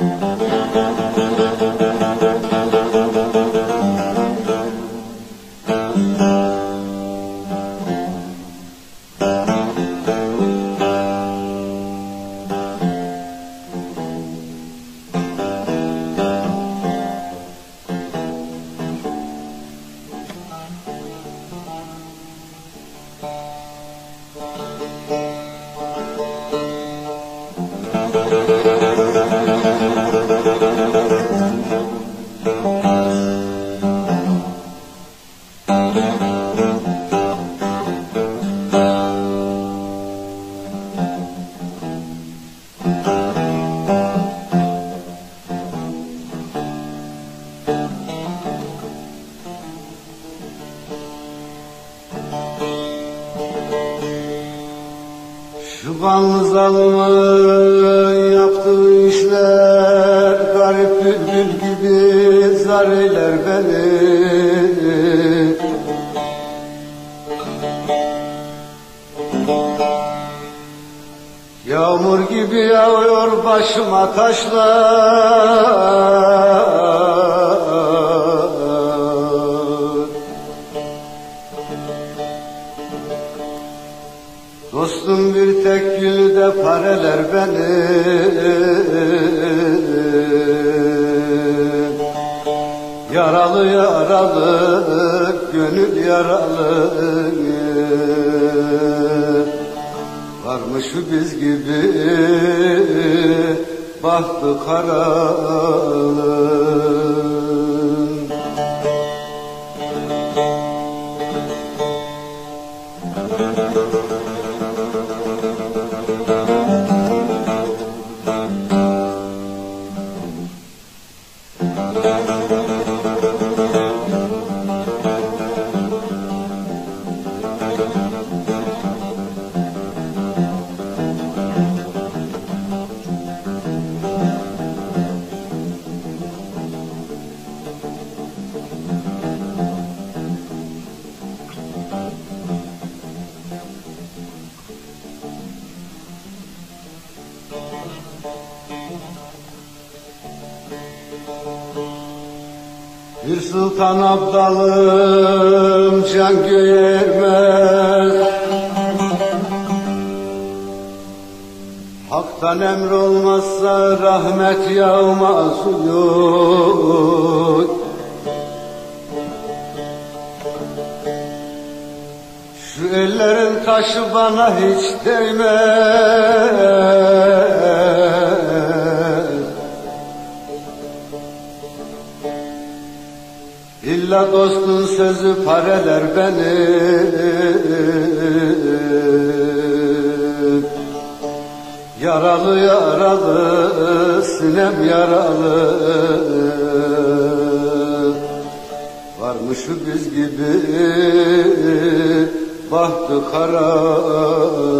Mm-hmm. Şu kanlı yaptığı işler Garip bülbül gibi zar eyler beni Yağmur gibi yağıyor başıma taşlar. Dostum bir tek gülde pareler beni. Yaralı yaralı gönül yaralı Varmış şu biz gibi bahtı karalı Bir sultan abdalım can göğermez Hak'tan emr olmazsa rahmet yağmaz yok Şu ellerin taşı bana hiç değmez İlla dostun sözü pareler beni. Yaralı yaralı sinem yaralı. Varmış şu biz gibi bahtı karalı